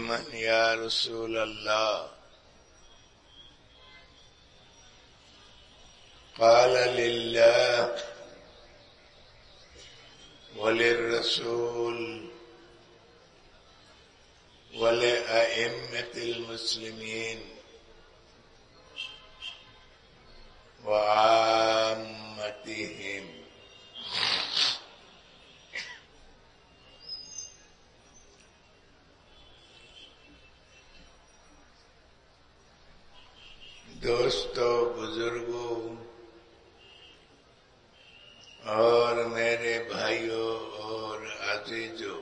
لمن يا رسول الله. قال لله وللرسول ولأئمة المسلمين وعامتهم. दोस्तों बुजुर्गों और मेरे भाइयों और अजीजों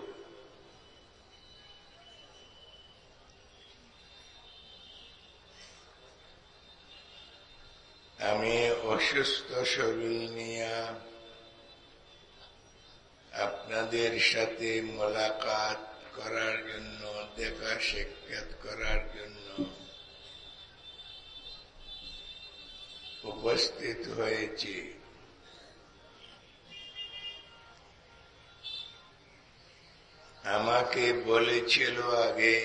আমি অসুস্থ শরীর নিয়ে আপনাদের সাথে মোলাকাত করার জন্য দেখা সাক্ষাৎ করার জন্য উপস্থিত হয়েছি। আমাকে বলেছিল আগে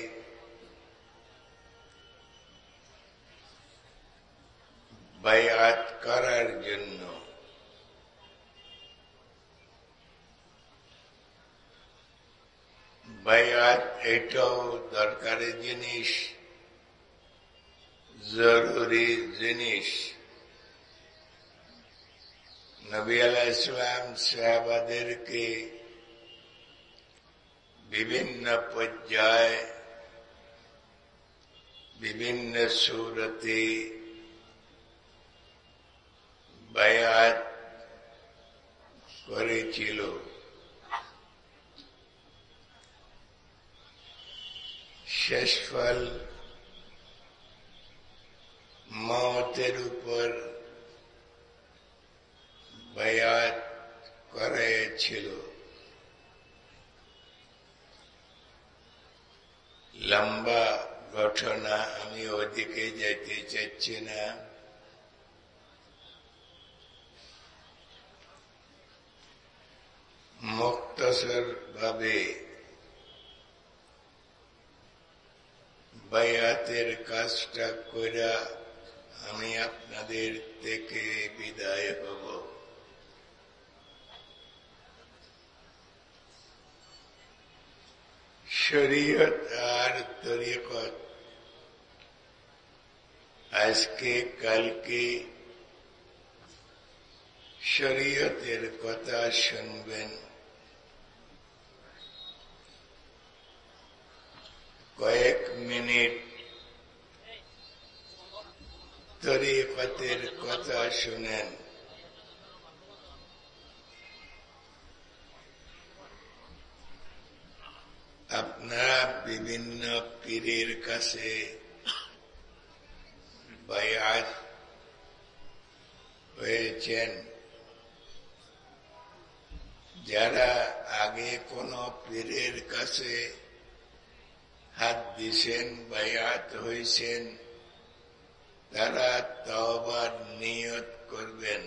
বায়াত করার জন্য। বায়াত এটাও দরকারি জিনিস জরুরি জিনিস। নবী আলাহ ইসলাম সাহাবাদেরকে বিভিন্ন পর্যায়ে বিভিন্ন সুরতে বায়াত করেছিল। শেষ ফল মতের উপর বায়াত করেছিল লম্বা ঘটনা আমি ওদিকে যেতে চাচ্ছি না। মুক্তসর ভাবে বায়াতের কাজটা কইরা আমি আপনাদের থেকে বিদায় হব। শরীয়ত আর তরিকত আজকে কালকে শরীয়তের কথা শুনবেন কয়েক মিনিট তরিকতের কথা শুনেন আপনারা বিভিন্ন পীরের কাছে বায়াত হয়েছেন যারা আগে কোন পীরের কাছে হাত দিছেন বায়াত হয়েছেন তারা তবার নিয়ত করবেন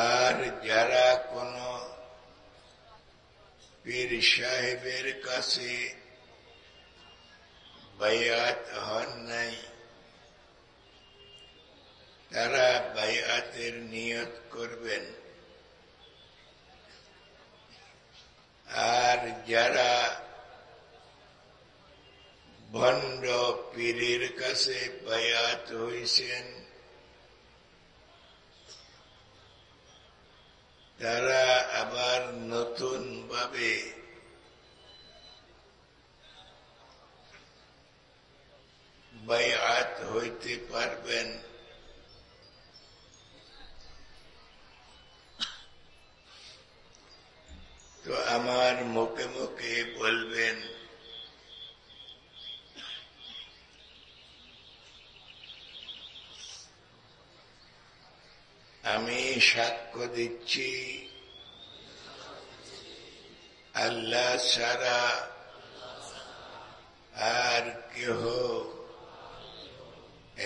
আর যারা কোন পীর সাহেবের কাছে বায়াত হন নাই তারা বায়াতের নিয়ত করবেন আর যারা ভণ্ড পীরের কাছে বায়াত হয়েছেন তারা আবার নতুন ভাবে বায়াত হইতে পারবেন। তো আমার মুখে মুখে বলবেন আমি সাক্ষ্য দিচ্ছি। আল্লাহ সারা আর কেহ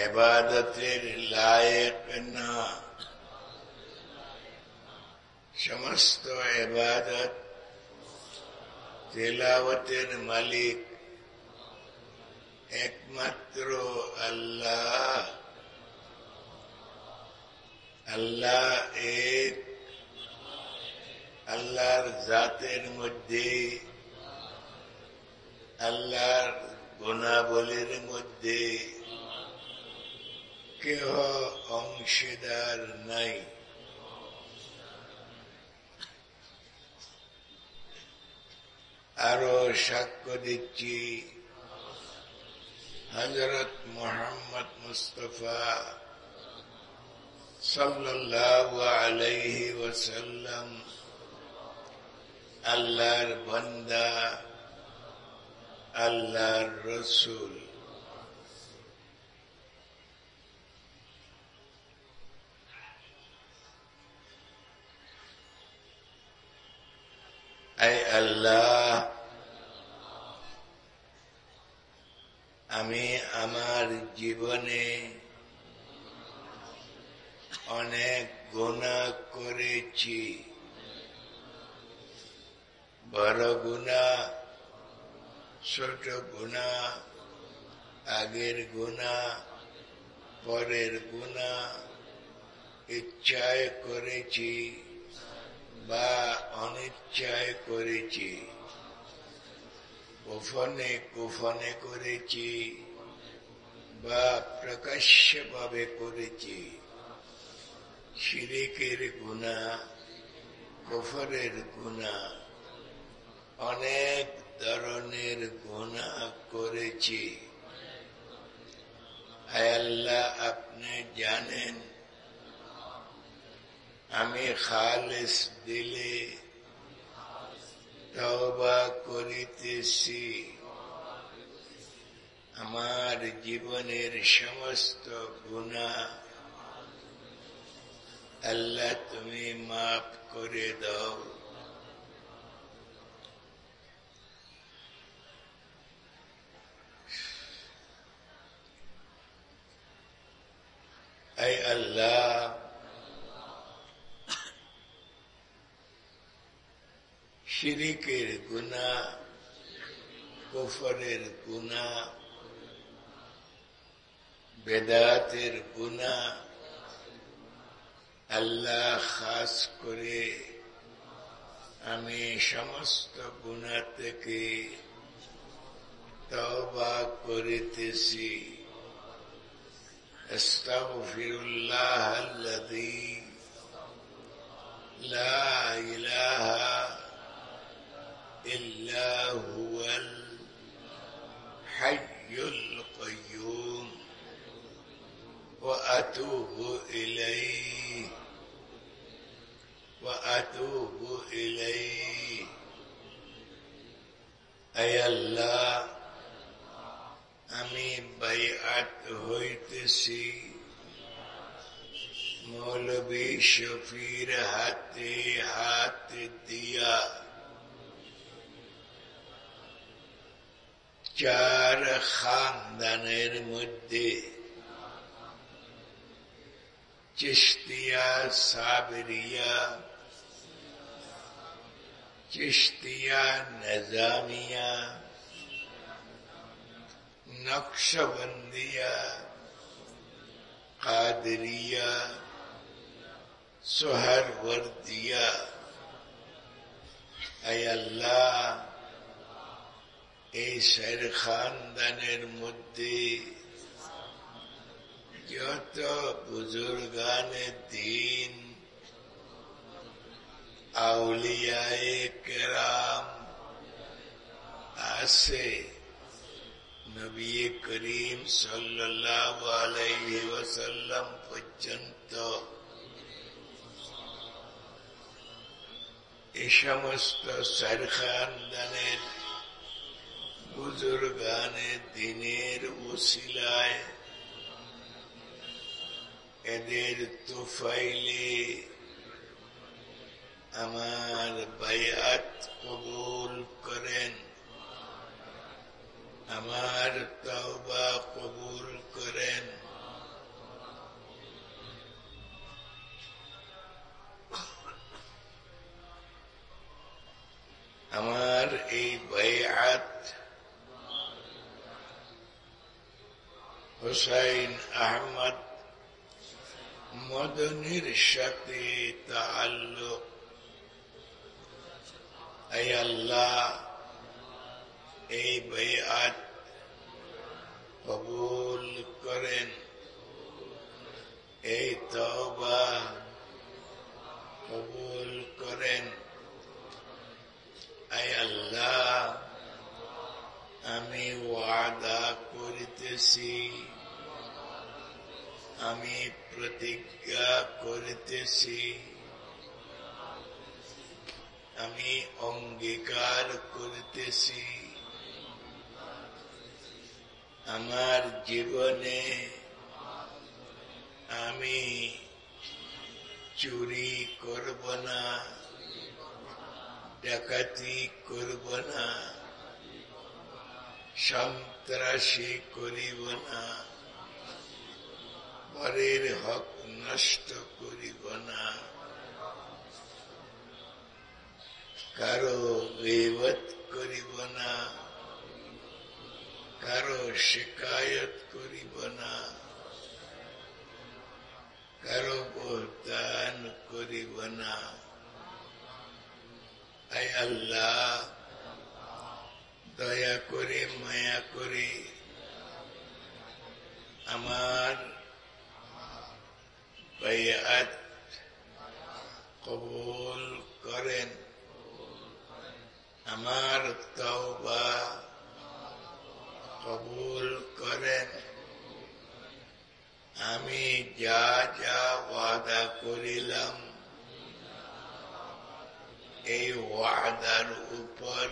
এবাদতের লায়ক না। সমস্ত এবাদত তেলাওয়াতের মালিক একমাত্র আল্লাহ। আল্লাহ এক আল্লাহর জাতের মধ্যে, আল্লাহর গুণাবলীর মধ্যে কেহ অংশীদার নাই। আরও সাক্ষ্য দিচ্ছি হজরত মোহাম্মদ মুস্তফা সাল্লাল্লাহু আলাইহি ওয়াসাল্লাম আল্লাহর বন্দা আল্লাহর রসুল। আল্লাহ আমি আমার জীবনে অনেক গুণা করেছি বড় গুণা ছোট গুণা আগের গুণা পরের গুণা ইচ্ছায় করেছি বা অনিচ্ছায় করেছি। গোফনে গোফনে করেছি বা প্রকাশ্যভাবে করেছি। শিরিকের গুণা গোফরের গুণা অনেক ধরনের গুণা করেছি আল্লাহ আপনি জানেন আমি খালেস দিলে তবা করিতেছি আমার জীবনের সমস্ত গুণা আল্লাহ তুমি মাফ করে দাও। এই আল্লাহ শিরিকের গুণা কুফরের গুণা বেদাতের গুণা আল্লাহ খাস করে আমি সমস্ত গুণা থেকে তবা করিতেছি استغفر الله الذي لا إله إلا هو الحي القيوم وأتوب إليه وأتوب إليه أي الله আমি বাইআত হইতেছি মৌলবী শফির হাতে হাত দিয়া চার খানদানের মধ্যে চিস্তিয়া সাবরিয়া চিস্তিয়া নজামিয়া নকশবন্দিয়া কাদরিয়া সোহরবর্দিয়া আল্লাহ এই শের খানদানের মধ্যে যত বুজুর্গানের দিন আউলিয়ায় কেরাম আছে নবী করিম ওয়াসাল্লাম পর্যন্ত এই সমস্ত সরখানদানের বুজুর্গানের দিনের উসিলায় এদের তুফাইলে আমার বায়াত কবুল করেন। আমার তওবা কবুল করেন। আমার এই বায়াত হুসাইন আহমদ মদনির সাথে তাল্লুক এই আল্লাহ, এই বেয়াত কবুল করেন। এই তবা কবুল করেন। আয় আল্লাহ, আমি ওয়াদা করিতেছি, আমি প্রতিজ্ঞা করিতেছি। আমি অঙ্গীকার করিতেছি। আমার জীবনে আমি চুরি করব না, ডাকাতি করব না, সন্ত্রাসী করিব না পরের হক নষ্ট করিব না। কারও গেবত করিব না, কারও শিকায়ত করিব না, কারও বহতান করিব না। আয় আল্লাহ, দয়া করে, মায়া করে আমার বয়াত কবুল করেন। আমার তওবা কবুল করেন। আমি যা যা ওয়াদা করিলাম, এই ওয়াদার উপর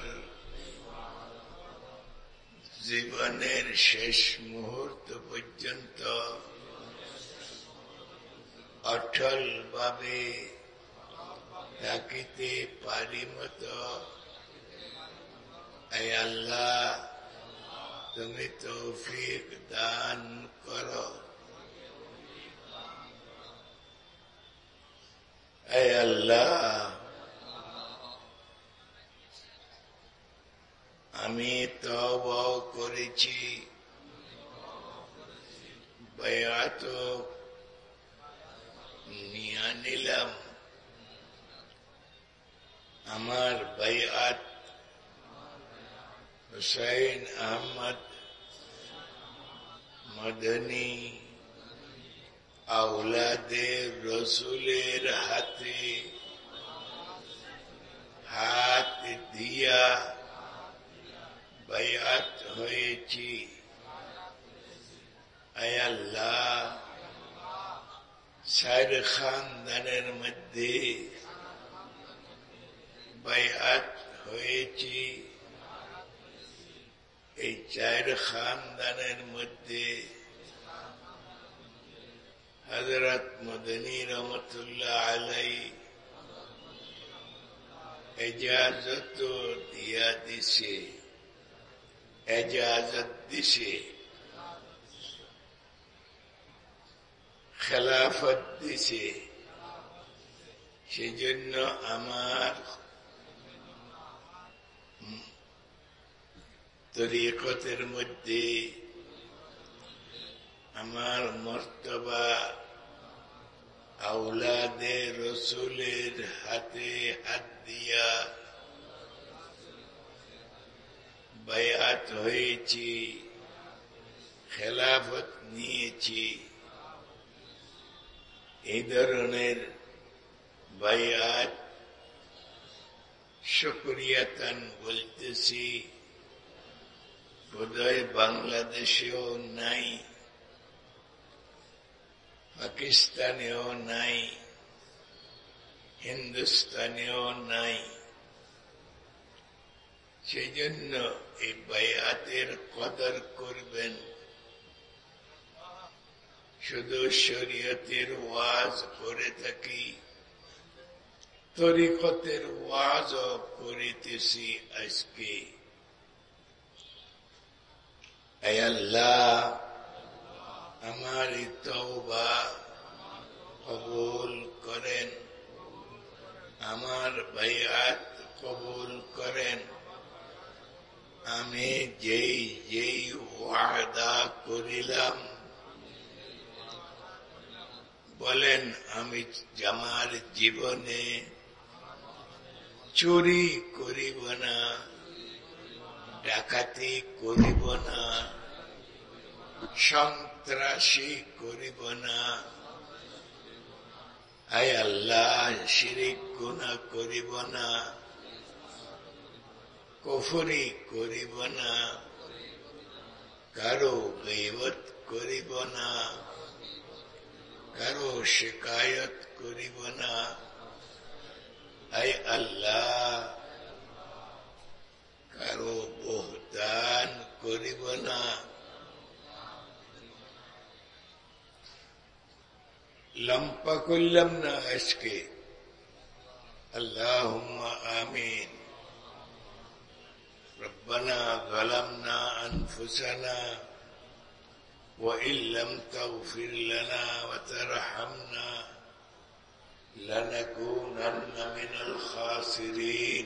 জীবনের শেষ মুহূর্ত পর্যন্ত অটল ভাবে থাকিতে পারি মতো আল্লাহ তুমি তৌফিক দান করো আল্লাহ আমি তব করেছি। বয়াত নিয়ে নিলাম। আমার বয়াত হুসাইন আহমদ মদনী আউলাদে রসুলের হাতে হাত দিয়া বয়াত হয়েছি আল্লাহ সার খানদানের মধ্যে বয়াত হয়েছি এই চার খানদানের মধ্যে হজরত মদনী রহমতুল্লাহ আলাই এজাজত দিয়া দিছে, এজাজত দিছে, খেলাফত দিছে। সেজন্য আমার তরিকতের মধ্যে আমার মর্তবা আউলাদে রসুলের হাতে হাত দিয়া বায়াত হয়েছি খেলাফত নিয়েছি এই ধরনের বায়াত শুক্রিয়াতান বলতেছি বোধহয় বাংলাদেশেও নাই, পাকিস্তানেও নাই, হিন্দুস্তানেও নাই। সেই জন্য এই বায়াতের কদর করবেন। শুধু শরীয়তের ওয়াজ করে থাকি, তরিকতের ওয়াজ করিতেছি আজকে। আল্লাহ আমার তওবা কবুল করেন আমার বায়াত কবুল করেন আমি যেই যেই ওয়াদা করিলাম বলেন আমি আমার জীবনে চুরি করিব না ডাকাতি করিব না, সন্ত্রাসী করিব না। আয় আল্লাহ, শিরিক গুণা করিব না, কফরি করিব না, কারও গৈবত করিব না, কারও শিকায়ত করিব না। আয় আল্লাহ কারো বহদান করিব না লম্পা করলাম না আজকে আল্লাহ আমিন ربنا ظلمنا أنفسنا وإن لم تغفر لنا وترحمنا لنكونن من الخاسرين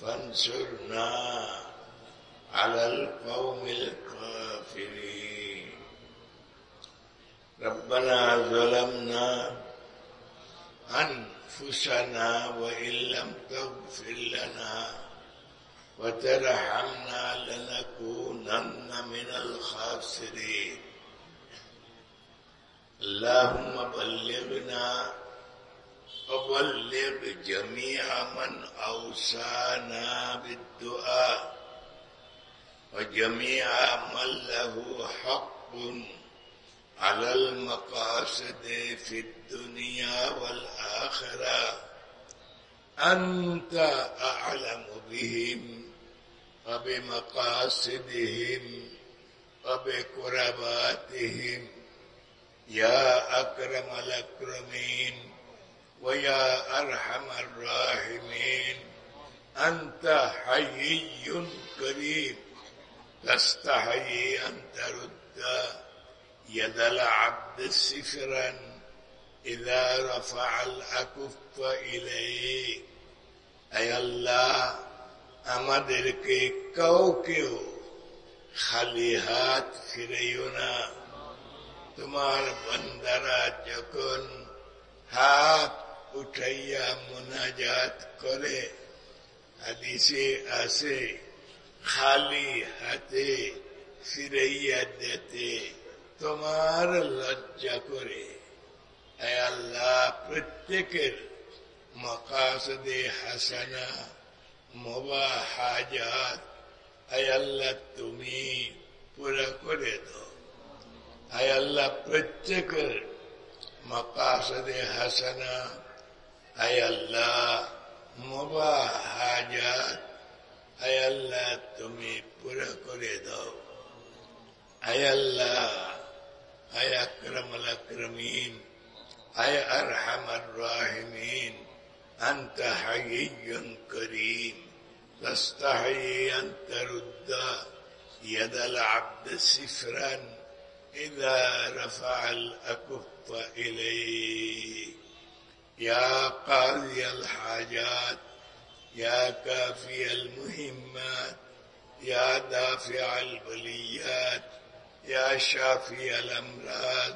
فانصرنا على القوم الكافرين ربنا ظلمنا أنفسنا وإن لم تغفر لنا وترحمنا لنكونن من الخاسرين اللهم بلغنا وبلغ جميع من أوصانا بالدعاء وجميع من له حق على المقاصد في الدنيا والآخرة. أنت أعلم بهم وبمقاصدهم وبقرباتهم يا أكرم الأكرمين ويا أرحم الراحمين أنت حيي كريم تستحيي أن ترد يد العبد سفرا إذا رفع الأكف إليه أي الله আমাদেরকে কাউকেও খালি হাত ফিরেও না তোমার বন্দারা যখন হাত উঠাইয়া মোনাজাত করে। হাদিসে আসে খালি হাতে ফিরাইয়া দিতে তোমার লজ্জা করে। আল্লাহ, প্রত্যেকের মকাসদে হাসানা মোবা হাজাত আল্লাহ, তুমি পুরা করে দাও। আল্লাহ, প্রত্যেকের মকাসদে হাসানা ಅಯಲ್ಲ ಮುಬಾಹಾಜಾತ್ ಅಯಲ್ಲ ತುಮಿ ಪುರ ಕೊರೆದವು ಅಯಲ್ಲ ಅಯ ಅಕ್ರಮಲ್ ಅಕ್ರಮೀನ್ ಅಯ ಅರ್ಹಮರ್ ರಾಹಿಮೀನ್ أنت حيي كريم تستحي أن ترد يد العبد سفرا إذا رفع الأكف إليك يا قاضي الحاجات يا كافي المهمات يا دافع البليات يا شافي الأمراض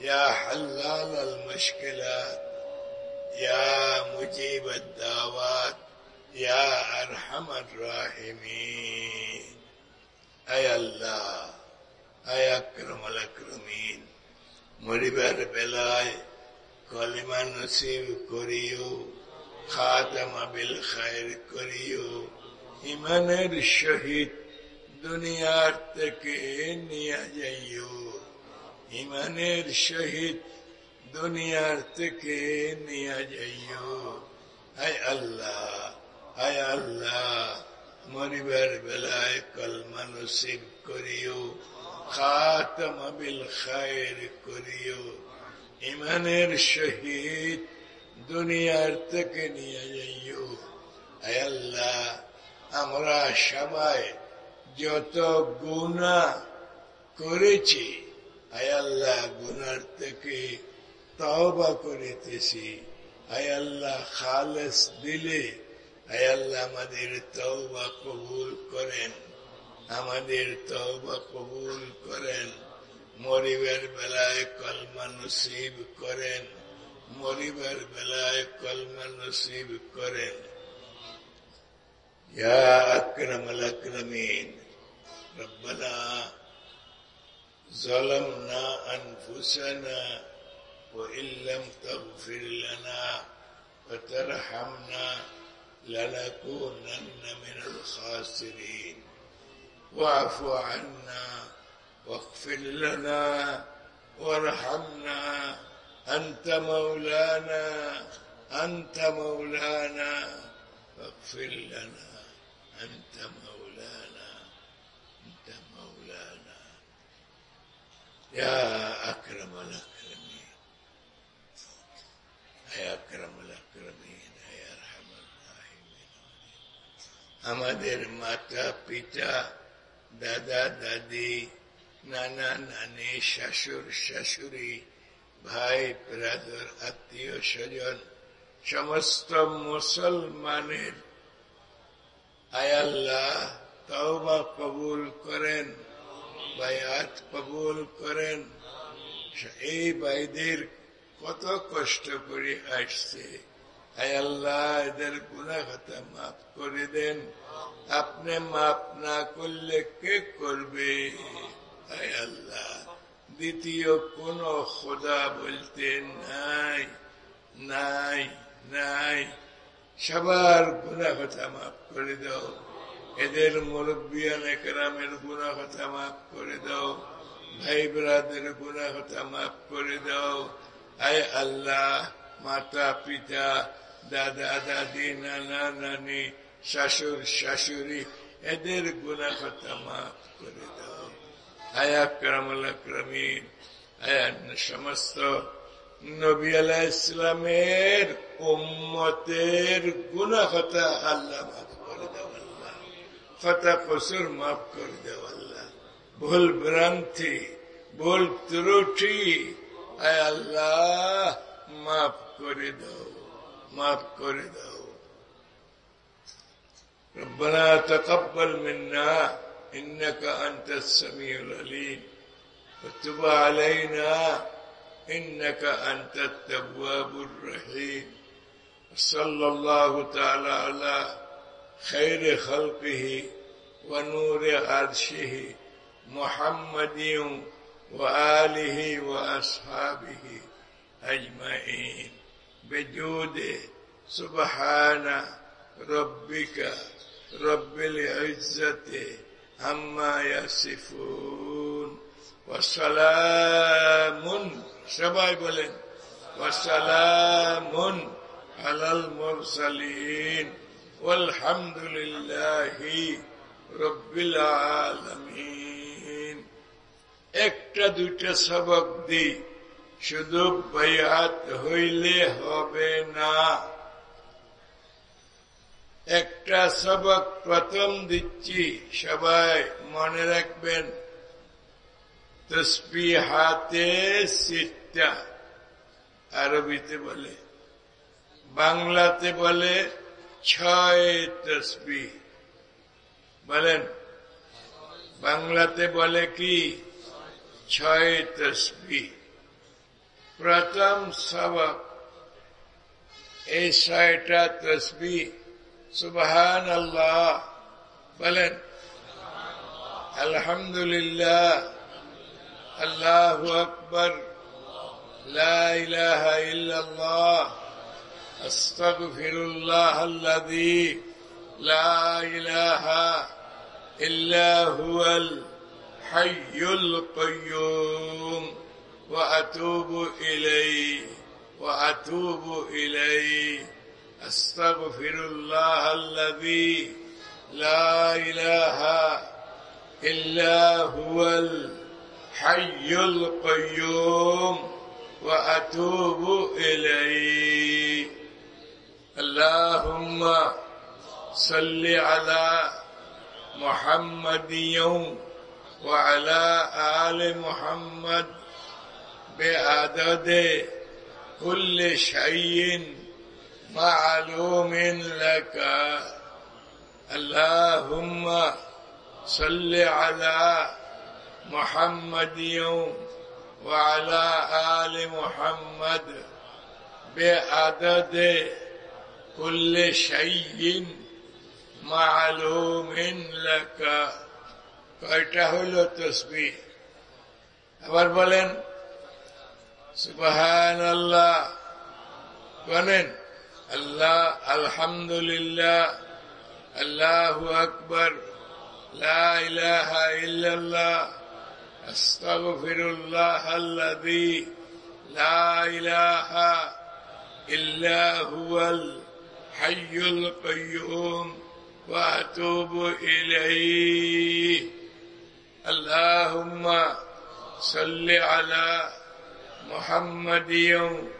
يا حلال المشكلات يا مجيب الدعوات يا أرحم الراحمين. أي الله أي أكرم الأكرمين. مريبر بلاي কলিমা করিও, খাতামা বিল খায়ের করিও। ইমানের সহিত দুনিয়ার থেকে নিয়ে যাইও। ইমানের সহিত দুনিয়ার থেকে নিয়ে যাইও। আয় আল্লাহ আয় আল্লাহ, মরিবার বেলায় কলমা নসিব করিও, খাতম বিল খায়ের করিও। ইমানের শহীদ দুনিয়ার থেকে নিয়ে যাইও। আল্লাহ, আমরা সবাই যত গুণা করেছি আয়াল্লাহ গুনার থেকে তওবা করিতেছি। আয়াল্লাহ খালেস দিলে আয়াল্লাহ আমাদের তওবা কবুল করেন। আমাদের তওবা কবুল করেন। মরিবের বেলায় কলমা নসিব করেন মরিবের বেলায় কলমা নসিব করেন يا أكرم الأكرمين ربنا ظلمنا أنفسنا وإن لم تغفر لنا وترحمنا لنكونن من الخاسرين واعف عنا واغفر لنا وارحمنا أنت مولانا أنت مولانا فاغفر لنا أنت مولانا أنت مولانا يا أكرم الأكرمين يا أكرم الأكرمين يا أرحم الراحمين আমাদের মাতা পিতা দাদা দাদি নানা নানি শাশুর শাশুড়ি, ভাই ব্রাদর আত্মীয় স্বজন, সমস্ত মুসলমানের। আয়াল্লাহ তওবা কবুল করেন, বায়াত কবুল করেন। এই ভাইদের কত কষ্ট করে আসছে। আল্লাহ, এদের গুণাগতা মাফ করে দেন। আপনি মাফ না করলে কে করবে? আল্লাহ, দ্বিতীয় কোন খোদা বলতে নাই নাই নাই। সবার গুণা কথা মাফ করে দাও। এদের মুরব্বিয়ান একরামের গুণা কথা মাফ করে দাও। ভাই ব্রাদের গুণা কথা মাফ করে দাও। আয় আল্লাহ, মাতা, পিতা, দাদা, দাদি, নানা, নানি শাশুর শাশুড়ি, এদের গুণা কথা মাফ করে দাও। আয়া ক্রমল ক্রমীন আয়া সমস্ত নবী আলাহ ইসলামের উম্মতের গুণা কথা আল্লাহ মাফ করে দাও আল্লাহ কথা কসুর মাফ করে দাও আল্লাহ ভুল ভ্রান্তি ভুল ত্রুটি আয় আল্লাহ মাফ করে দাও মাফ করে দাও ربنا تقبل منا إنك أنت السميع العليم. وتب علينا إنك أنت التواب الرحيم. صلى الله تعالى على خير خلقه ونور عرشه محمد وآله وأصحابه أجمعين. بجوده سبحان ربك رب العزة عما يصفون وسلام সবাই বলেন وسلام على المرسلين والحمد لله رب العالمين একটা দুইটা সবক দিই শুধু বয়াত হইলে হবে না একটা সবক প্রথম দিচ্ছি। সবাই মনে রাখবেন। তসবি হাতে সিটটা আরবিতে বলে। বাংলাতে বলে ছয় তসবি বলেন, বাংলাতে বলে কি? ছয় তসবি প্রথম সবক, এই ছয়টা তসবি سبحان الله فلن الحمد لله الله أكبر لا إله إلا الله أستغفر الله الذي لا إله إلا هو الحي القيوم وأتوب إليه وأتوب إليه أستغفر الله الذي لا إله إلا هو الحي القيوم وأتوب إليه. اللهم صل على محمد يوم وعلى آل محمد بعدد كل شيء معلوم لك اللهم صل على محمد يوم وعلى آل محمد بعدد كل شيء معلوم لك কয়টা হইল তসবি আবার বলেন الله الحمد لله الله أكبر لا إله إلا الله أستغفر الله الذي لا إله إلا هو الحي القيوم وأتوب إليه. اللهم صل على محمد يوم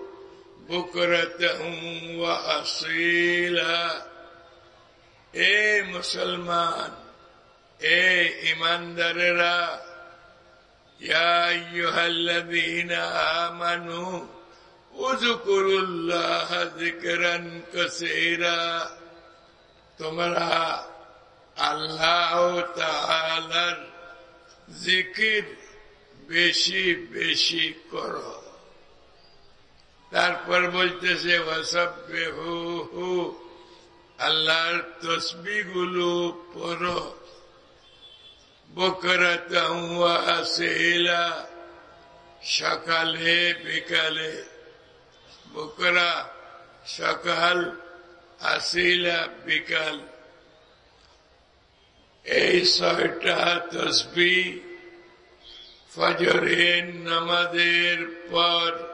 بكرة وأصيلا এ মুসলমান এ ইমানদারেরা يا أيها الذين آمنوا اذكروا الله ذكرا كثيرا তোমরা আল্লাহ তাআলার জিকির বেশি বেশি করো তারপর বলতেছে আল্লাহর তসবিগুলো পড়ো। বকরাতাম ওয়া আসিলা সকালে, বিকালে। বকরা, সকাল আসিলা বিকাল। এই ছয়টা তসবি ফজরের নামাজের পর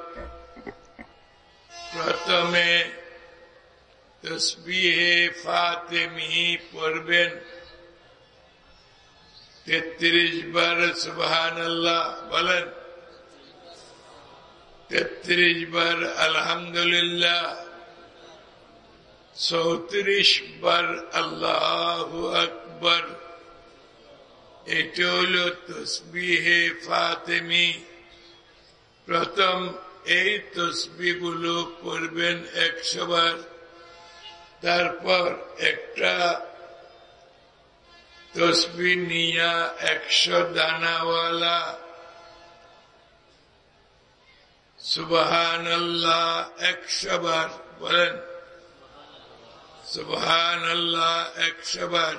প্রথমে তসবিহে ফাতেমি পড়বেন তেত্রিশ বার সুবহান আল্লাহ বলেন তেত্রিশ বার আলহামদুলিল্লাহ চৌত্রিশ বার আল্লাহ আকবর এটা হল তসবিহে ফাতেমি প্রথম এই তসবিগুলো পড়বেন একশো বার তারপর একটা তসবি নিয়া একশো দানাওয়ালা। সুবহান আল্লাহ একশো বার বলেন। সুবহান আল্লাহ একশো বার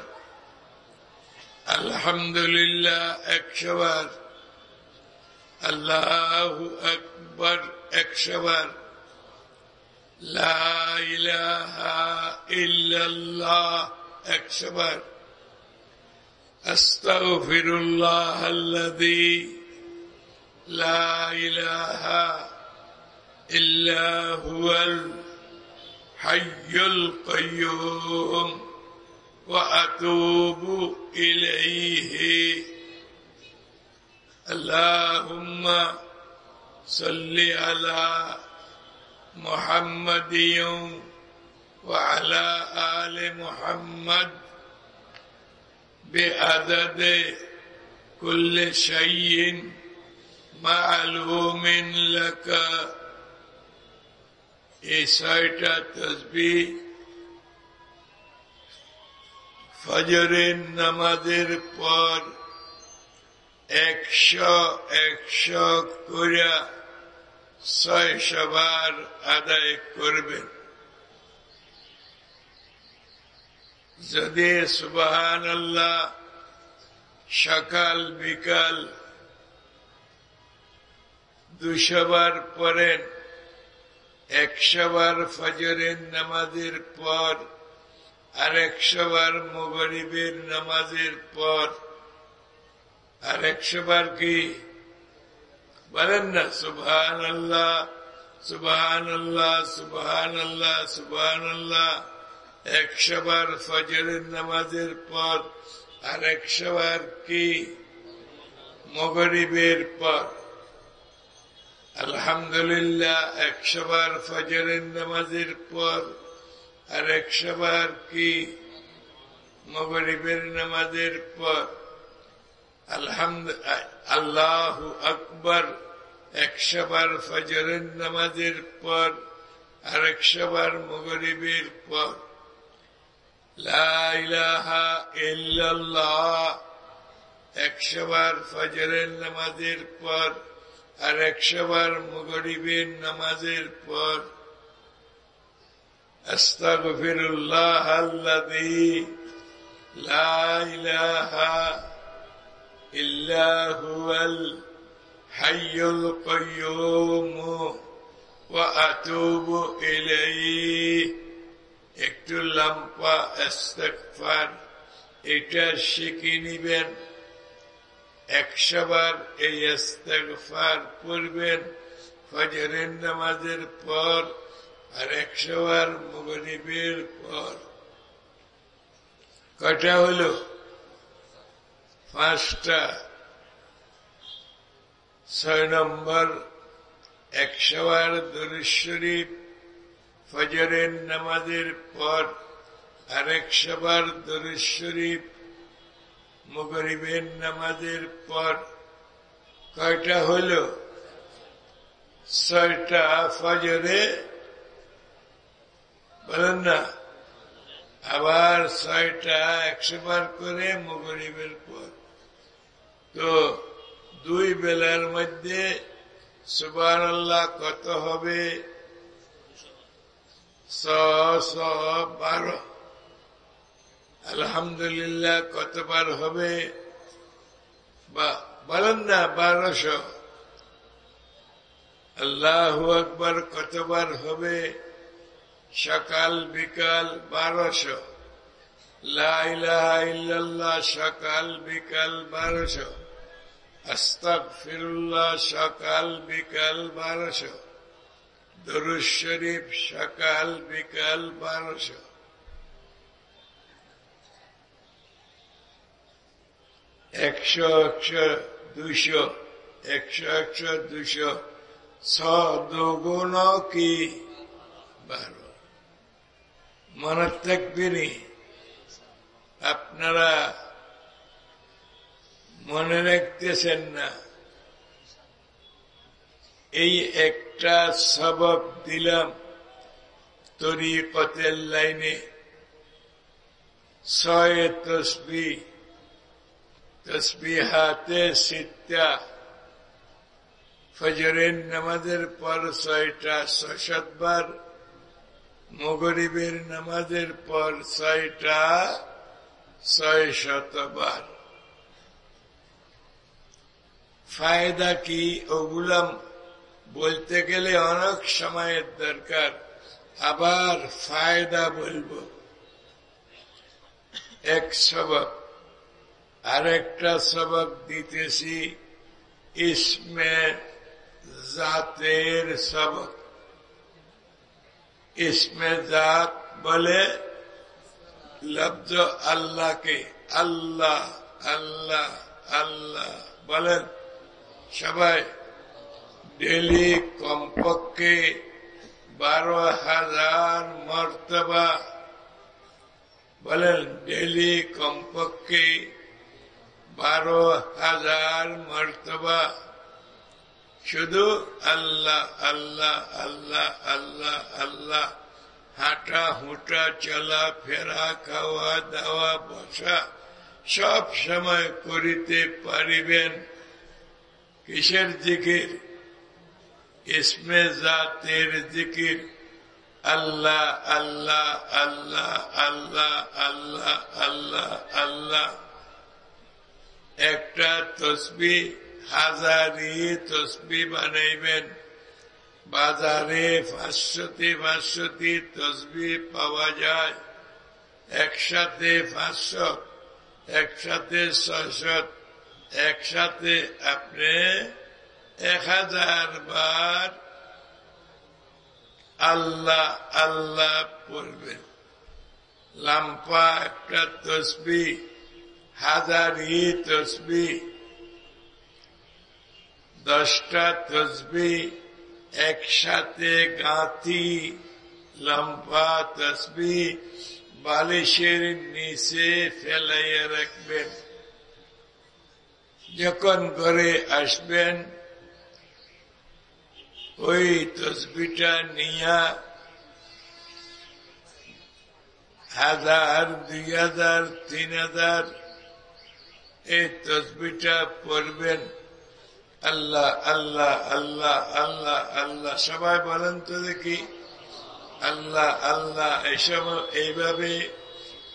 আলহামদুলিল্লাহ একশো বার আল্লাহ আকবর। একশোবার ইল্লাল্লাহ একশোবার আস্তাগফিরুল্লাহ আল্লাযী লা ইলাহা ইল্লা হুয়াল হাইয়ুল কাইয়্যুম ওয়া আতুবু ইলাইহি اللهم صلی علی محمد وعلى آل محمد بعدد كل شيء معلوم لك عیسائٹا تسبیح فجر نمازের পর একশো একশো করে ছয় সবার আদায় করবেন। যদি সুবাহান আল্লাহ সকাল বিকাল দুশোবার পরেন একশোবার ফজরের নামাজের পর আর একশোবার মুগরিবের নামাজের পর আর একশোবার কি বলেন না সুবহান আল্লাহ সুবহান আল্লাহ সুবহান আল্লাহ সুবহান আল্লাহ একশোবার ফজরের নামাজের পর আর একশোবার কি মগরিবের পর আলহামদুলিল্লাহ একশোবার ফজরের নামাজের পর আর একশোবার কি মগরিবের নামাজের পর আলহামদুলিল্লাহ আল্লাহ আকবর। একশোবার ফজরের নামাজের পর আর একশোবার মগরিবের পর। একশোবার ফজরের নামাজের পর আর একশোবার মগরিবের নামাজের পর। আস্তাগফিরুল্লাহ আল্লাযী লা ইলাহা হুয়াল হাইয়ুল কাইয়্যুম ওয়া আতুবু ইলাইহি একটু লম্পা ইস্তেগফার এটা শিখে নিবেন। একশোবার এই ইস্তেগফার পড়বেন ফজরের নামাজের পর আর একশোবার মুগরিবের পর। কটা হলো? পাঁচটা ছয় নম্বর একশোবার দরুদ শরীফ ফজরের নামাজের পর আরেক সবার দরুদ শরীফ মুগরিবের নামাজের পর কয়টা হল? ছয়টা ফজরে? বলেন না। আবার ছয়টা একশো বার করে মুগরিবের পর। তো দুই বেলার মধ্যে সুবান আল্লাহ কত হবে? বারো। আলহামদুলিল্লাহ কতবার হবে? বা, বলেন না, বারোশো। আল্লাহ আকবর কতবার হবে? সকাল, বিকাল, বারোশো। লাইল্লাহ সকাল, বিকাল, বারোশো। আস্তাক ফিরুল্লাহ সকাল বিকাল বারোশো। দরুদ শরীফ সকাল বিকাল বারোশো। একশো একশো দুশো একশো একশো দুশো ছ দুগুণ কি? বারো। মনে থাকবেনি আপনারা মনে রাখতেছেন না। এই একটা সবক দিলাম তরিকতের লাইনে। ছয় তসবি তসবিহাতে সিত্যা ফজরের নামাজের পর ছয়টা শতবার মগরিবের নামাজের পর ছয়টা, ছয় শতবার। ফায়দা কি ওগুলাম বলতে গেলে অনেক সময়ের দরকার। আবার ফায়দা বলব। এক সবক, আরেকটা সবক দিতেছি ইসমে জাতের সবক। ইসমে জাত বলে লব্জ আল্লাহকে, আল্লাহ আল্লাহ আল্লাহ বলেন। সবাই, ডেলি কমপক্ষে বারো হাজার মর্তবা। বলেন, ডেলি কমপক্ষে বারো হাজার মর্তবা। শুধু আল্লাহ আল্লাহ আল্লাহ আল্লাহ আল্লাহ, হাঁটা, হুঁটা, চলা, ফেরা, খাওয়া, দাওয়া, বসা, সব সময় করিতে পারিবেন। কিসের জিকির? ইসমে জাতের জিকির। আল্লাহ আল্লাহ আল্লাহ আল্লাহ আল্লাহ আল্লাহ আল্লাহ। একটা তসবি, হাজারি তসবি বানাইবেন। বাজারে পাঁচশোতে পাঁচশোটি তসবি পাওয়া যায়। একসাথে পাঁচশো, একসাথে ছয়শো একসাথে আপনি এক হাজার বার আল্লাহ আল্লাহ পড়বেন। লাম্পা একটা তসবি, হাজারি তসবি, দশটা তসবি, একসাথে গাঁথি লম্বা তসবি, বালিশের নিচে ফেলাইয়া রাখবেন। যখন ঘরে আসবেন, ওই তসবিটা নিয়া হাজার, দুই হাজার, তিন হাজার এই তসবিটা পড়বেন। আল্লাহ আল্লাহ আল্লাহ আল্লাহ আল্লাহ। সবাই বলেন তো দেখি। আল্লাহ আল্লাহ, এসব এইভাবে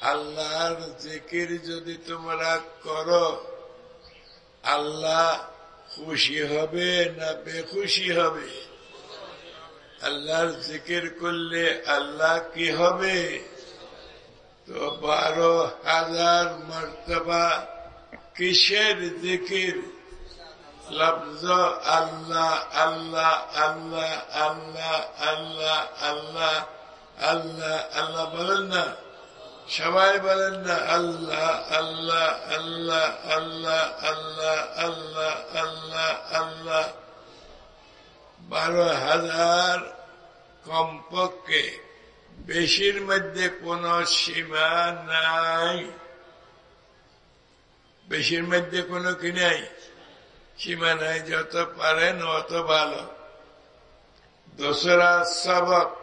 আল্লাহর জিকির যদি তোমরা করো আল্লাহ খুশি হবে না বেখুশি হবে? আল্লাহর জিকির করলে আল্লাহ কি হবে? তো বারো হাজার মর্তবা কিসের জিকির? লফজ আল্লাহ আল্লাহ আল্লাহ আল্লাহ আল্লাহ আল্লাহ আল্লাহ আল্লাহ বলেন না। সবাই বলেন না, আল্লাহ আল্লাহ আল্লাহ আল্লাহ আল্লাহ আল্লাহ আল্লাহ আল্লাহ। বারো হাজার কমপক্ষে বেশির মধ্যে কোন সীমা নাই। বেশির মধ্যে কোনো কি নাই? সীমা নাই, যত পারেন অত ভালো। দোসরা সবক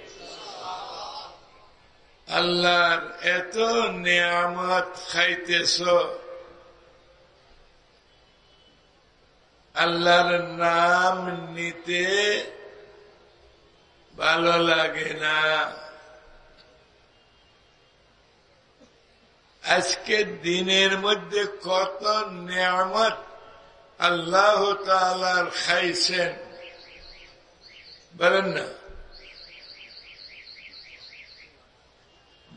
আল্লাহর এত নিয়ামত খাইতেছ। আল্লাহর নাম নিতে ভালো লাগে না। আজকে দিনের মধ্যে কত নিয়ামত আল্লাহ তালার খাইছেন। বলেন না।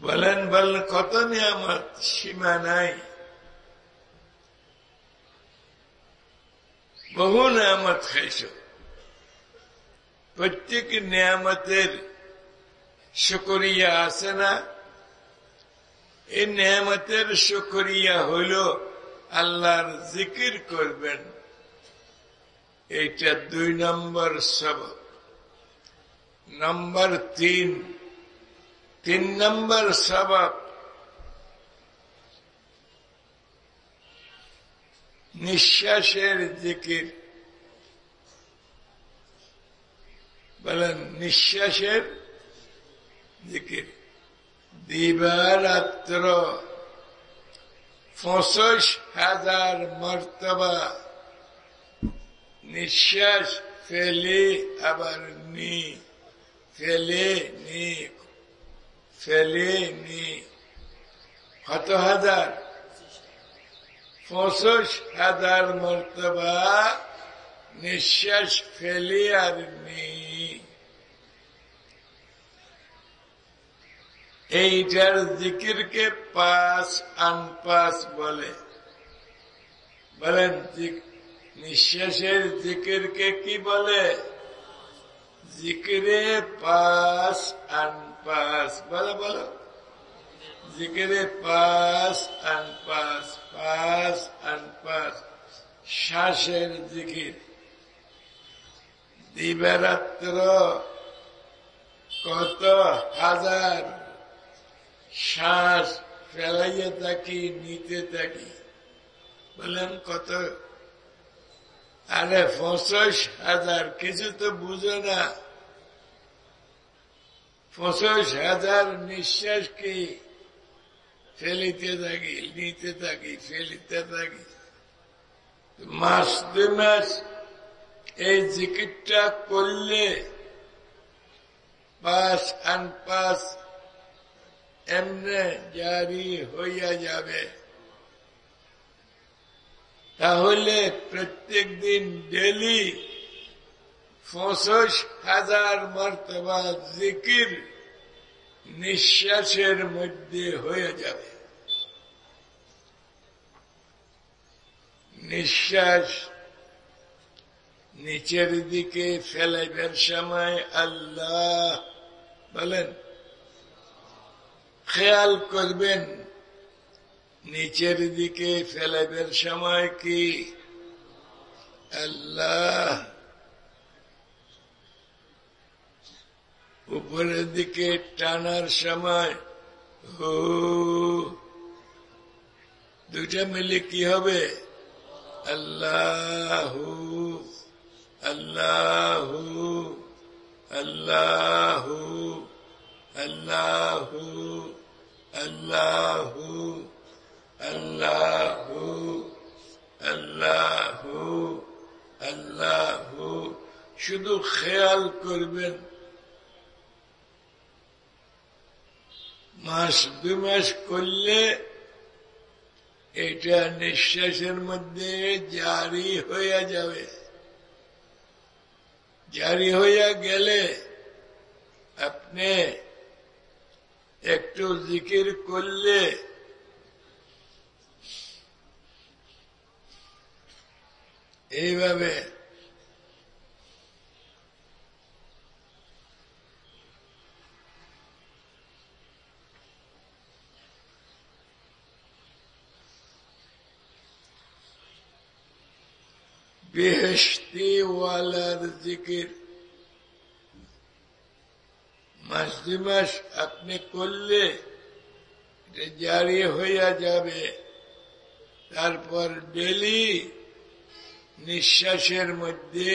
বলেন বলেন কত নিয়ামত? সীমা নাই। বহু নিয়ামত খাইছ। প্রত্যেক নিয়ামতের শুকরিয়া আছে না? এই নেয়ামতের শুকরিয়া হইল আল্লাহর জিকির করবেন। এইটা দুই নম্বর সবক। নম্বর তিন তিন নম্বর সবক নিঃশ্বাসের জিকির বলেন নিঃশ্বাসের জিকির দিবারাত্র পঁচিশ হাজার মর্তবা নিঃশ্বাস ফেলে আবার নি ফেলে নি ফেলে নি কত হাজার পঁচিশ হাজার মর্তবা নিঃশ্বাস ফেলে আর নি এইটার জিকিরকে পাস আনপাস বলে। বলেন নিঃশ্বাসের জিকিরকে কি বলে? জিকিরে পাস আনপাস বলো বলো। জিকিরে পাস আন পাস আনপাস শ্বাসের জিকির। দিবারাত্র কত হাজার শ্বাস ফেলাইয়ে থাকি, নিতে থাকি। বললেন কত? আরে, পঁচিশ হাজার, কিছু তো বুঝো না। পঁচিশ হাজার নিঃশ্বাস কি? ফেলিতে থাকি, নিতে থাকি, ফেলিতে থাকি। মাস দুই মাস এই জিকিরটা করলে পাস, আনপাস এমনে জারি হইয়া যাবে। তাহলে প্রত্যেক দিন ডেলি পঁচিশ হাজার মর্তবা জিকির নিঃশ্বাসের মধ্যে হয়ে যাবে। নিঃশ্বাস নিচের দিকে ফেলাইবার সময় আল্লাহ বলেন, খেয়াল করবেন, নিচের দিকে ফেলাইবার সময় কি? আল্লাহ উপরের দিকে টানার সময়, হো দুটা মিলে কি হবে? আল্লাহ আল্লাহ আল্লাহ আল্লাহ আল্লাহ আল্লাহ আল্লাহ আল্লাহ। শুধু খেয়াল করবেন। মাস দুই মাস করলে এটা নিঃশ্বাসের মধ্যে জারি হইয়া যাবে। জারি হইয়া গেলে আপনি একটু জিকির করলে এইভাবে বেহস্তিওয়ালার জিকির মাস মাস আপনি করলে জারি হইয়া যাবে তারপর ডেলি নিঃশ্বাসের মধ্যে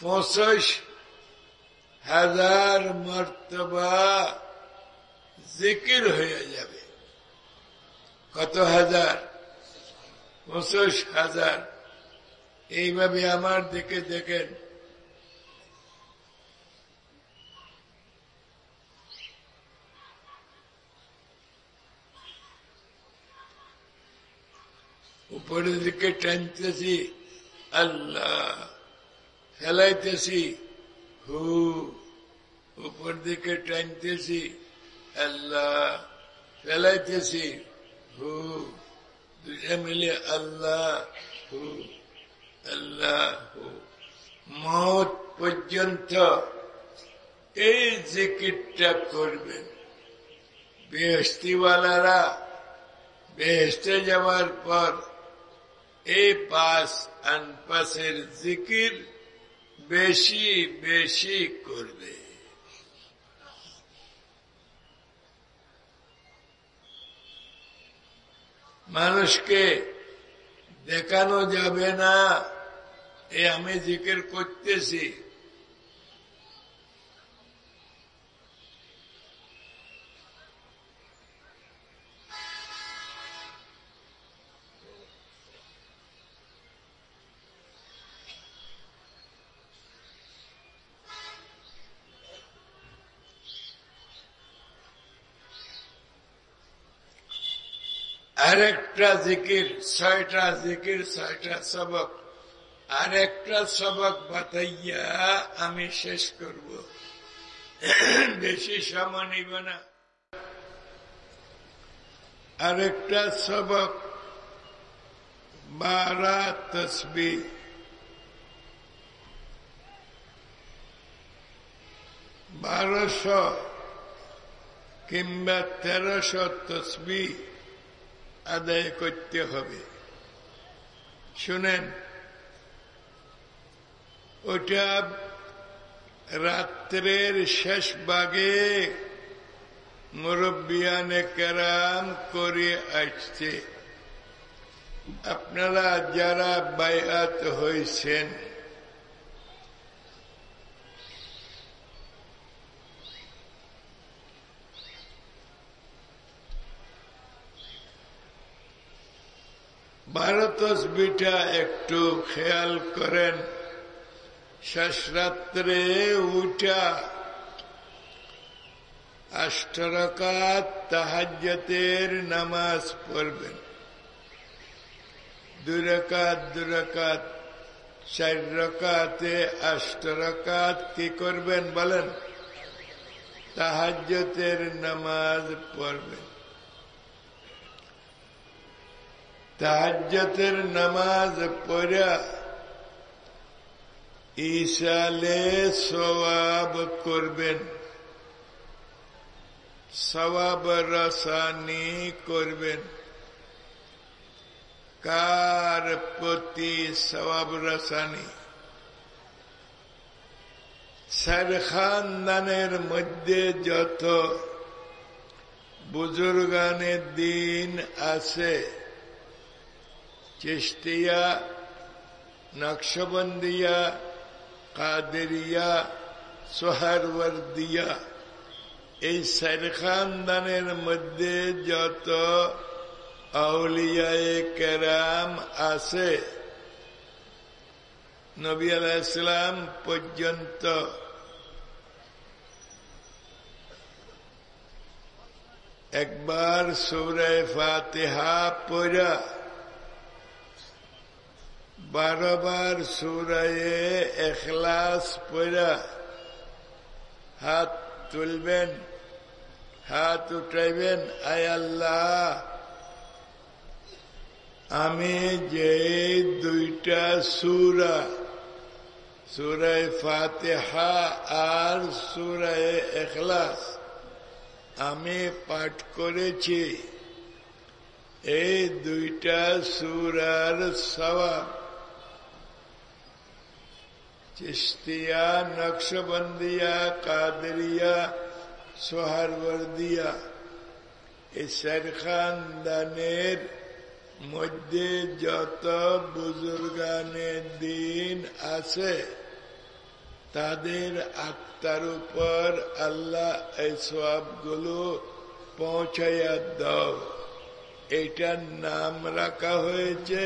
পঁচিশ হাজার মর্তবা জিকির হয়ে যাবে। কত হাজার? পঁচিশ হাজার। এইভাবে আমার দিকে দেখেন। উপরের দিকে টানতেছি, আল্লাহ ফেলাইতেছি হু, উপর দিকে টানতেছি, আল্লাহ ফেলাইতেছি হু। দুজনে মিলে আল্লাহ আল্লাহ মত পর্যন্ত এই জিকিরটা করবেন। বেহস্তিওয়ালারা বেহেস্তে যাওয়ার পর এই পাস আনপাসের জিকির বেশি বেশি করবে। মানুষকে দেখানো যাবে না। এ আমি জিকির করতেছি। আরেকটা জিকির, ছয়টা জিকির, ছয়টা সবক। আরেকটা সবক বাতাইয়া আমি শেষ করব। বেশি সময় নিব না। আরেকটা সবক, বারা তসবি। বারোশো কিংবা তেরোশো তসবি। আদায় করতে হবে। শুনেন, ওটা রাত্রের শেষ ভাগে মুরব্বিয়ানে কেরাম করে আসছে। আপনারা যারা বায়াত হয়েছেন ভারতস বিটা একটু খেয়াল করেন। শেষ রাত্রে উঠা আষ্টরকাত তাহাজ্যতের নামাজ পড়বেন। দুই রকাত দু চার রকাতে আষ্টরকাত কি করবেন বলেন? তাহাজ্যতের নামাজ পড়বেন। তাহাজ্যতের নামাজ পড়া ঈশালে সবাব করবেন সবাব রসানি করবেন কার প্রতি সবাব রসানি সার খানদানের মধ্যে যত বুজুর্গানের দিন আছে চিস্তিয়া নকশবন্দিয়া কাদেরিয়া সোহারওয়ার্দিয়া এই সার খানদানের মধ্যে যত আউলিয়ায় কেরাম আছে, নবী আলাইসলাম পর্যন্ত একবার সৌরায় ফাতেহা পড়া বারবার সুরায়ে এখলাস পড়া হাত তুলবেন, হাত উঠাইবেন, আয় আল্লাহ, আমি যে দুইটা সুরা, সুরায় ফাতেহা আর সুরায় এখলাস আমি পাঠ করেছি, এই দুইটা সুরার সবাব চিস্তিয়া নকশবন্দিয়া কাদরিয়া সোহারবর্দিয়া এই খানদানের মধ্যে যত বুজুর্গানের দিন আছে তাদের আত্মার উপর আল্লাহ এই সবগুলো পৌঁছাইয়া দাও এটার নাম রাখা হয়েছে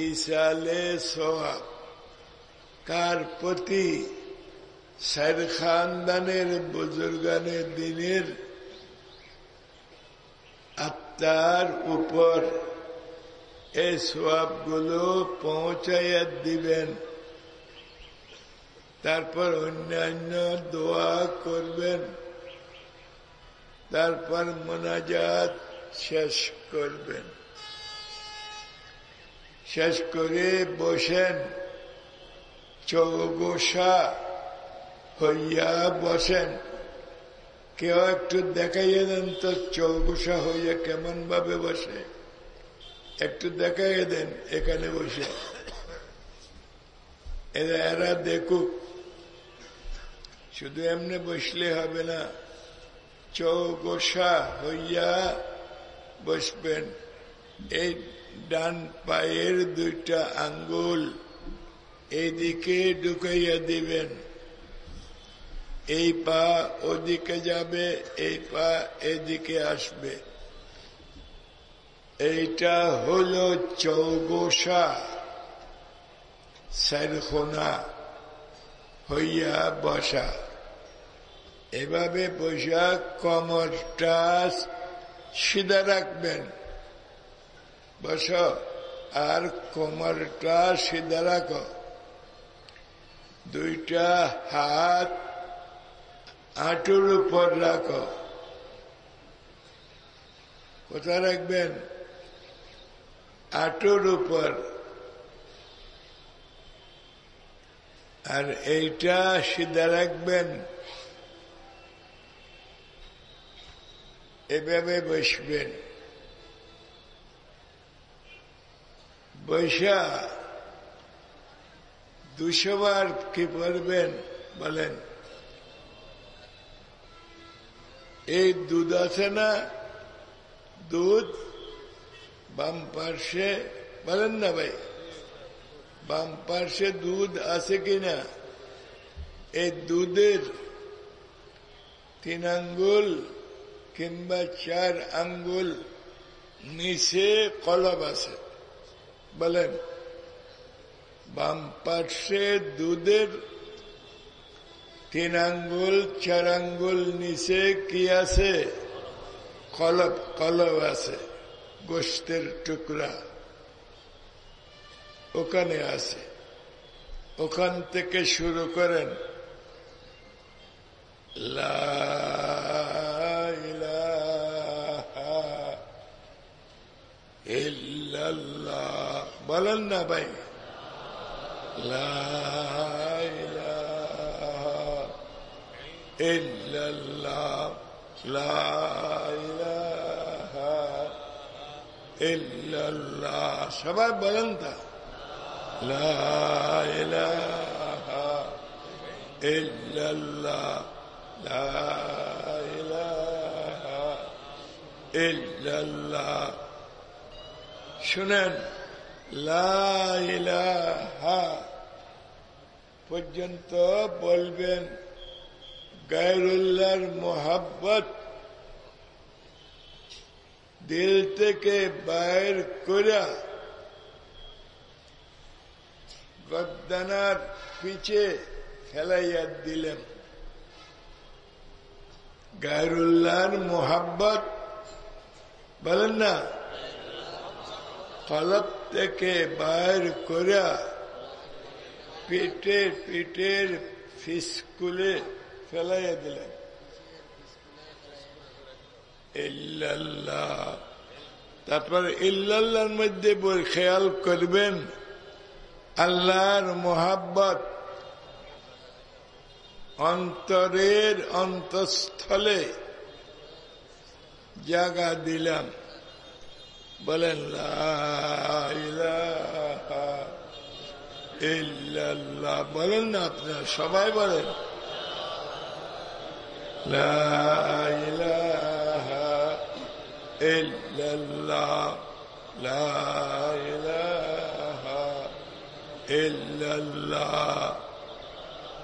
ইসালে সোহাব কার প্রতি সার খানদানের বুজুর্গানের দিনের আত্মার উপর এই সবগুলো পৌঁছাইয়া দিবেন। তারপর অন্যান্য দোয়া করবেন। তারপর মোনাজাত শেষ করবেন। শেষ করে বসেন। চৌগোসা হইয়া বসেন। কেউ একটু দেখাইয়ে দেন তো চৌগুসা হইয়া কেমন ভাবে বসে। একটু দেখাইয়ে দেন এখানে বসে। এরা এরা দেখুক। শুধু এমনি বসলে হবে না। চৌগোসা হইয়া বসবেন। এই ডান পায়ের দুইটা আঙ্গুল এইদিকে ঢুকাইয়া দিবেন। এই পা ওদিকে যাবে, এই পা এদিকে আসবে। এইটা হল চৌগোসা সারখোনা হইয়া বসা। এভাবে বসা কমরটা সিধা রাখবেন। বস, আর কোমরটা সিধা রাখো। দুইটা হাত আঁটুর উপর রাখো। কোথায় রাখবেন? আঁটুর উপর। আর এইটা সিধা রাখবেন। এভাবে বসবেন। বৈশা দুশো বার কি পড়বেন বলেন। এই দুধ আছে না? দুধ বাম পার্শ্বে, বলেন না ভাই। বাম পার্শ্বে দুধ আছে কিনা? এই দুধের তিন আঙ্গুল কিংবা চার আঙ্গুল নিচে কলব আছে। বলেন। বাম পার্শ্বে দুধের তিন আঙ্গুল চার আঙ্গুল নিচে কি আছে? কলব কলব আছে, গোষ্ঠের টুকরা ওখানে আছে। ওখান থেকে শুরু করেন। বলেন না ভাই। لا إله إلا الله لا إله إلا الله شباب بلنتا لا إله إلا الله لا إله إلا الله شنن পর্যন্ত বলবেন গায়রুল্লাহর মোহাব্বত দিল থেকে বাইর করা গদ্দানার পিছে ফেলাইয়া দিলেন। গায়রুল্লাহর মোহাব্বত বলেন না? কলব থেকে বাইর করা পেটে পেটের ফিসকুলে ফেলাইয়া দিলেন। ইল্লাল্লাহ। তারপর ইল্লাল্লাহর মধ্যে খেয়াল করবেন, আল্লাহর মোহাব্বত অন্তরের অন্তঃস্থলে জায়গা দিলাম। বলেন বলেন না আপনার সবাই বলেন।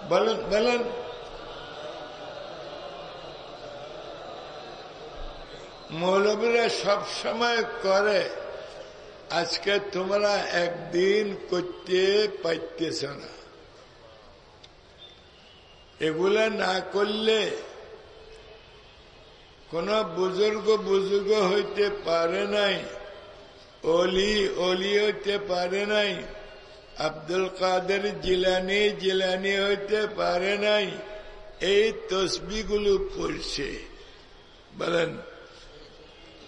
বলেন বলেন। মৌলবীরা সব সময় করে, আজকে তোমরা একদিন করতে পাইতেছ না। এগুলা না করলে কোন বুজুর্গ বুজুর্গ হইতে পারে নাই অলি অলি হইতে পারে নাই, আব্দুল কাদের জিলানি জিলানি হইতে পারে নাই, এই তসবিগুলো পড়ছে। বলেন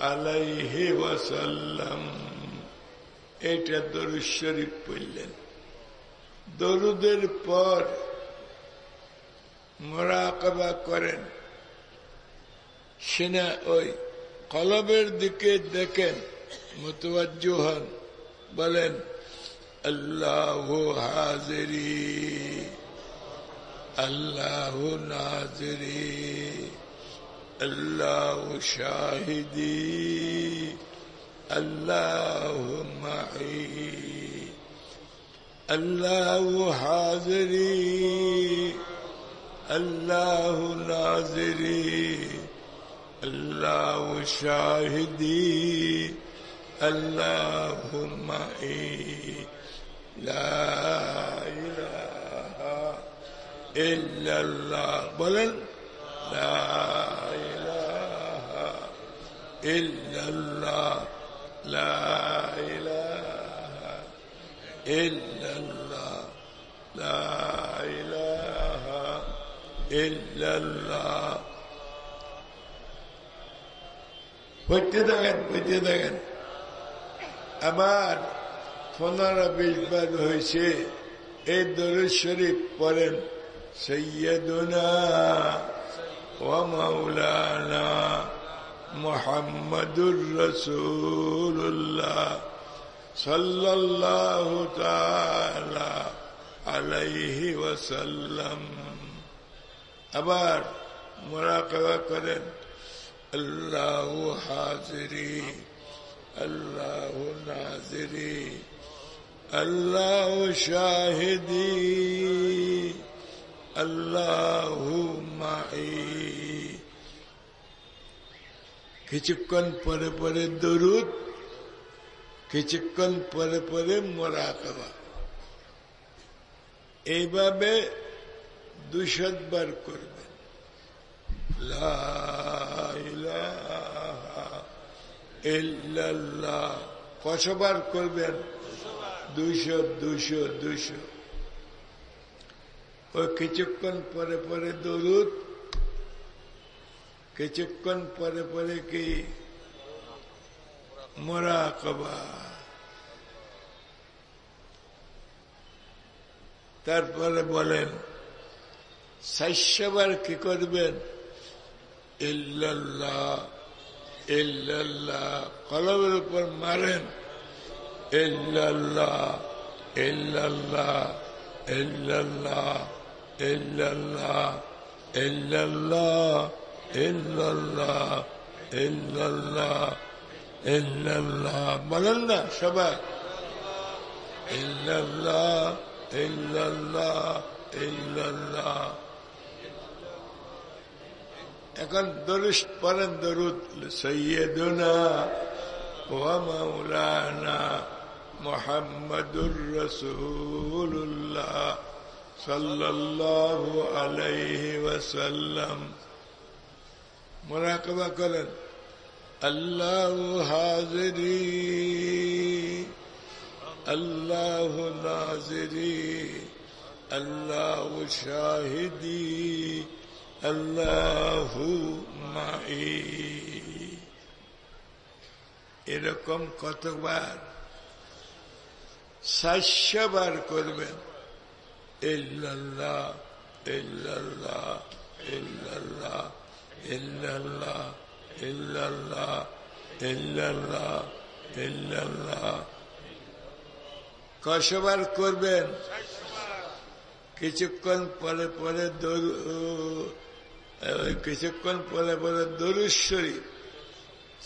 আলাইহি ওয়াসাল্লাম, এটা দরুদ শরীফ পড়লেন। দরুদের পর মোরাকবা করেন। সেনা ওই কলবের দিকে দেখেন মতবাজ্য হন, বলেন, আল্লাহ হাজরি, আল্লাহ নাজরি। إلا شاهدي الله معي الله حاضري الله ناظري الله شاهدي الله معي لا إله إلا الله بلن لا إله إلا الله لا إله إلا الله لا إله إلا الله হইতে থাকেন হইতে থাকেন আমার পনেরো বিশ বার হয়েছে এই দরুদ শরীফ পড়েন সৈয়দুনা ومولانا محمد رسول الله صلى الله تعالى عليه وسلم. أبار مراقبة قرن الله حاضري الله ناظري الله شاهدي কিছুক্ষণ পরে পরে দরুদ, কিছুক্ষণ পরে পরে মরা মোরাকাবা। এইভাবে দুশতবার করবেন। কশবার করবেন? দুইশো দুশো দুইশো ওই কিছুক্ষণ পরে পরে দরুদ, কিছুক্ষণ পরে পরে কি মোরাকবা তারপরে বলেন সাইশবার কি করবেন? ইল্লাল্লাহ ইল্লাল্লাহ, কলমের উপর মারেন। ইল্লাল্লাহ ইল্লাল্লাহ ইল্লাল্লাহ ইল্লাল্লাহ ইল্লাল্লাহ ইল্লাল্লাহ ইল্লাল্লাহ ইল্লাল্লাহ। বলেন না সবাই। ইল্লাল্লাহ ইল্লাল্লাহ এখন দরুস পড়েন দরুদ সৈয়দুনা ওয়া মাওলানা মুহাম্মাদুর صلى الله عليه وسلم مراقبة করেন الله حاضري الله ناظري الله شاهدي الله معي এরকম কতবার সাতশো বার করবেন ইল্লাল্লাহ ইল্লাল্লাহ ইল্লাল্লাহ করবেন। কিছুক্ষণ পরে পরে কিছুক্ষণ পরে পরে দরুশ্বরী।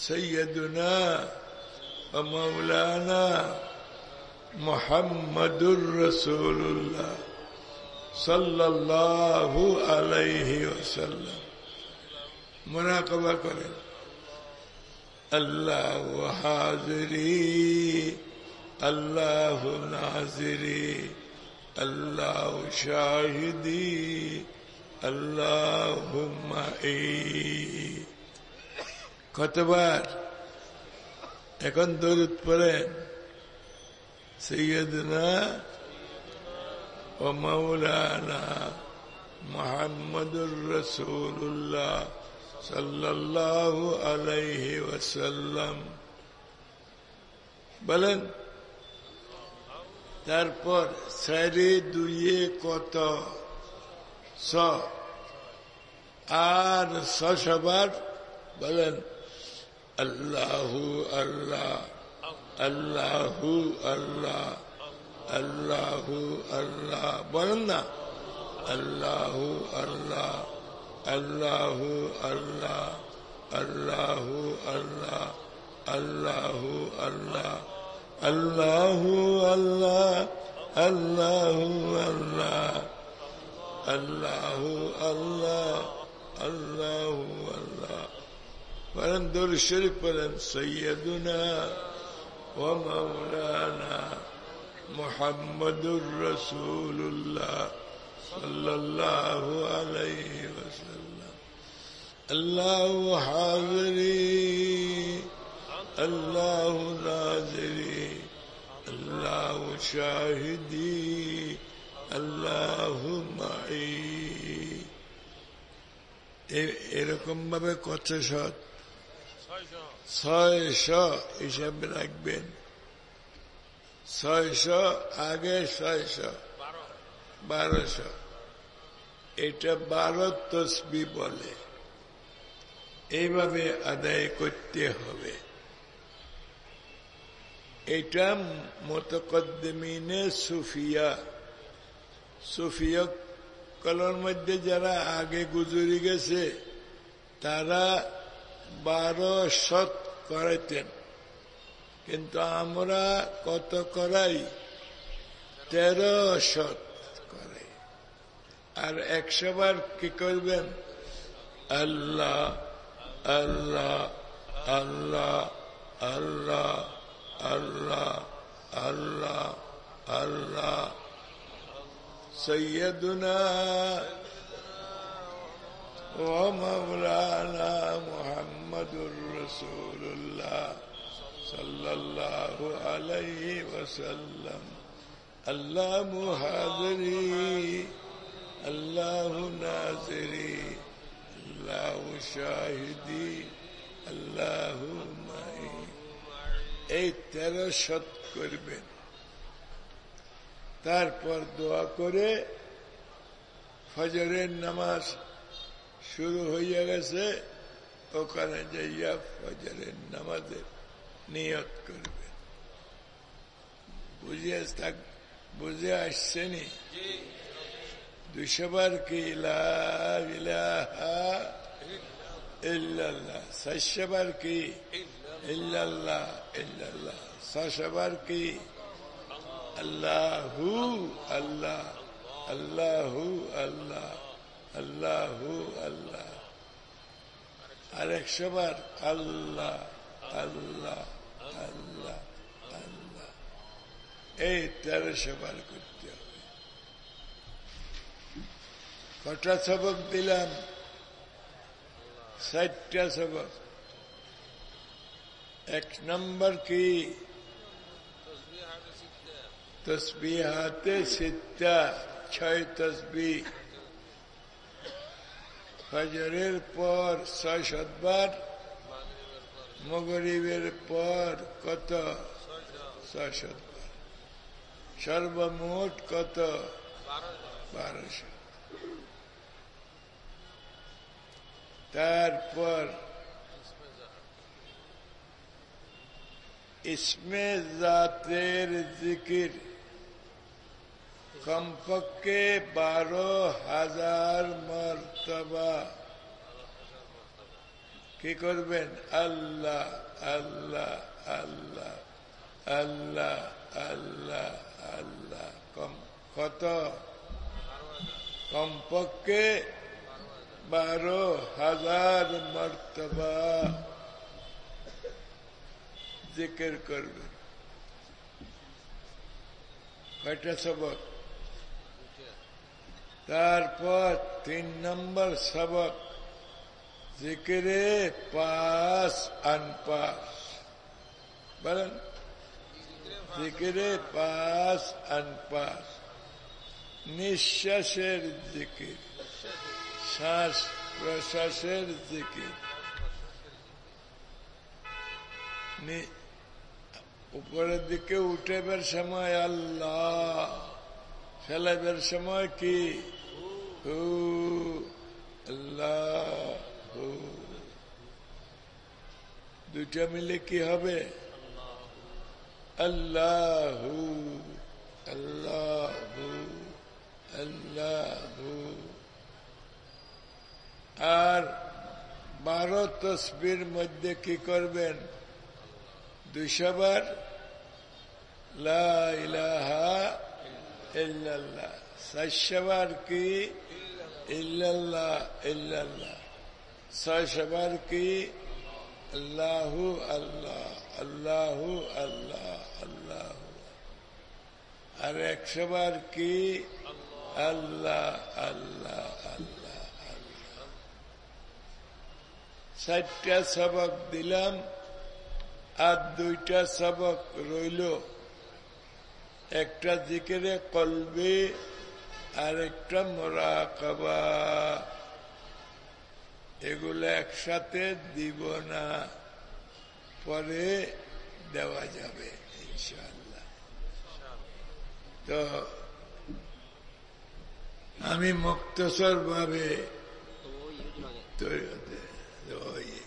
সৈয়দুনা মৌলানা মোহাম্মদুর রসুল্লাহ সাল্লাহু আলাইহি ওসাল্লাম মোনাকবা করেন। আল্লাহ হাজরি, আল্লাহ নাজিরি, আল্লাহ শাহিদি আল্লাহ কতবার এখন দরুদ পড়েন? সৈয়দনা ও মৌলানা মোহাম্মদুর রসুল্লাহ সাল্লাল্লাহু আলাইহি ওয়াসাল্লাম বলেন, তারপর সারি দুইয়ে কত? স। আর সবার? বলেন, আল্লাহু আল্লাহ আল্লাহু আল্লাহ। আল্লাহু আল্লাহ বলেন না আল্লাহু আল্লাহ আল্লাহু আল্লাহ আল্লাহু আল্লাহ আল্লাহু আল্লাহ আল্লাহু আল্লাহ আল্লাহু আল্লাহ আল্লাহু আল্লাহ আল্লাহু আল্লাহ পরেন দর শরীফ পড়েন সৈয়দুনা ও মৌলানা মোহাম্মদুর রসুল্লাহ সাল্লাহ আলাইহি ওয়াসাল্লাম আল্লাহ হাজরি আল্লাহ নাজরি আল্লাহ শাহিদি আল্লাহ মাই এরকম ভাবে কত শত ছয়শো হিসাবে রাখবেন। ছয়শো, আগে ছয়শো, বারোশ। এটা বারো তসবি বলে। এইভাবে আদায় করতে হবে। এটা মতকদ্দমিনে সুফিয়া। সুফিয়া কলর মধ্যে যারা আগে গুজরি গেছে, তারা বারো শত করাইতেন। কিন্তু আমরা কত করাই? তেরো শত করে আর একশো বার কি করবেন? আল্লাহ আল্লাহ আল্লাহ আল্লাহ আল্লাহ আল্লাহ আল্লাহ। সৈয়দুনা ও মৌলানা মোহাম্মদুর রসুল্লাহ সাল্লাল্লাহু আলাইহি ওয়াসাল্লাম। আল্লাহ মুহাজিরি আল্লাহ নাজিরি, আল্লাহ শাহিদি, আল্লাহ এই তেরো শত করবেন। তারপর দোয়া করে ফজরের নামাজ শুরু হইয়া গেছে, ওখানে যাইয়া ফজরের নামাজের নিয়ত করবে বুঝে থাক বুঝে আসছেনি দুশোবার কি ইল্লাল্লাহ শস্যবার কি ইল্লাল্লাহ ইল্লাল্লাহ শশবার কি আল্লাহু আল্লাহ আল্লাহু আল্লাহ আল্লাহু আল্লাহ। আর একশো বার আল্লাহ আল্লাহ। আল্লাহ আল্লাহ এই তেরোশো বার করতে হবে। কটা সবক দিলাম? ষাটটা সবক। এক নম্বর কি? তসবিহাতে সিদ্ধা, ছয় তসবি ফজরের পর ছয় শতবার মগরিবের পর কত? ছয় শতবার সর্বমোট কত? বারোশো তারপর ইসমে জাতের জিকির কমপক্ষে বারো হাজার মর্তবা কি করবেন? আল্লাহ আল্লাহ আল্লাহ আল্লাহ আল্লাহ আল্লাহ। কম কত? কমপক্ষে বারো হাজার মর্তবা জিকের করবেন। কয়টা সবক? তারপর তিন নম্বর সবক জিকিরে পাস আনপাস বলেন জিকিরে পাস আনপাস নিঃশ্বাসের জিকির শ্বাস প্রশ্বাসের জিকির উপরের দিকে উঠেবার সময় আল্লাহ। ফেলাইবার সময় কি? আল্লাহ। হু দুইটা মিলে কি হবে? আল্লাহ আল্লাহ আল্লাহ। আর বারো তসবির মধ্যে কি করবেন? দুইশোবার লাহা সাতশোবার কি? ইল্লাল্লাহ ইল্লাল্লাহ। ছয়শোবার কি আল্লাহু আল্লাহ আল্লাহু আল্লাহ আল্লাহ। আর একশো বার কি আল্লাহ আল্লাহ আল্লাহ আল্লাহ। চারটা সবক দিলাম আর দুইটা সবক রইল। একটা জিকেরে কলবে আর একটা মোরাকাবা। এগুলো একসাথে দিব না পরে দেওয়া যাবে ইনশাল্লাহ তো আমি মুক্তসর ভাবে তৈরি হতে ইয়ে।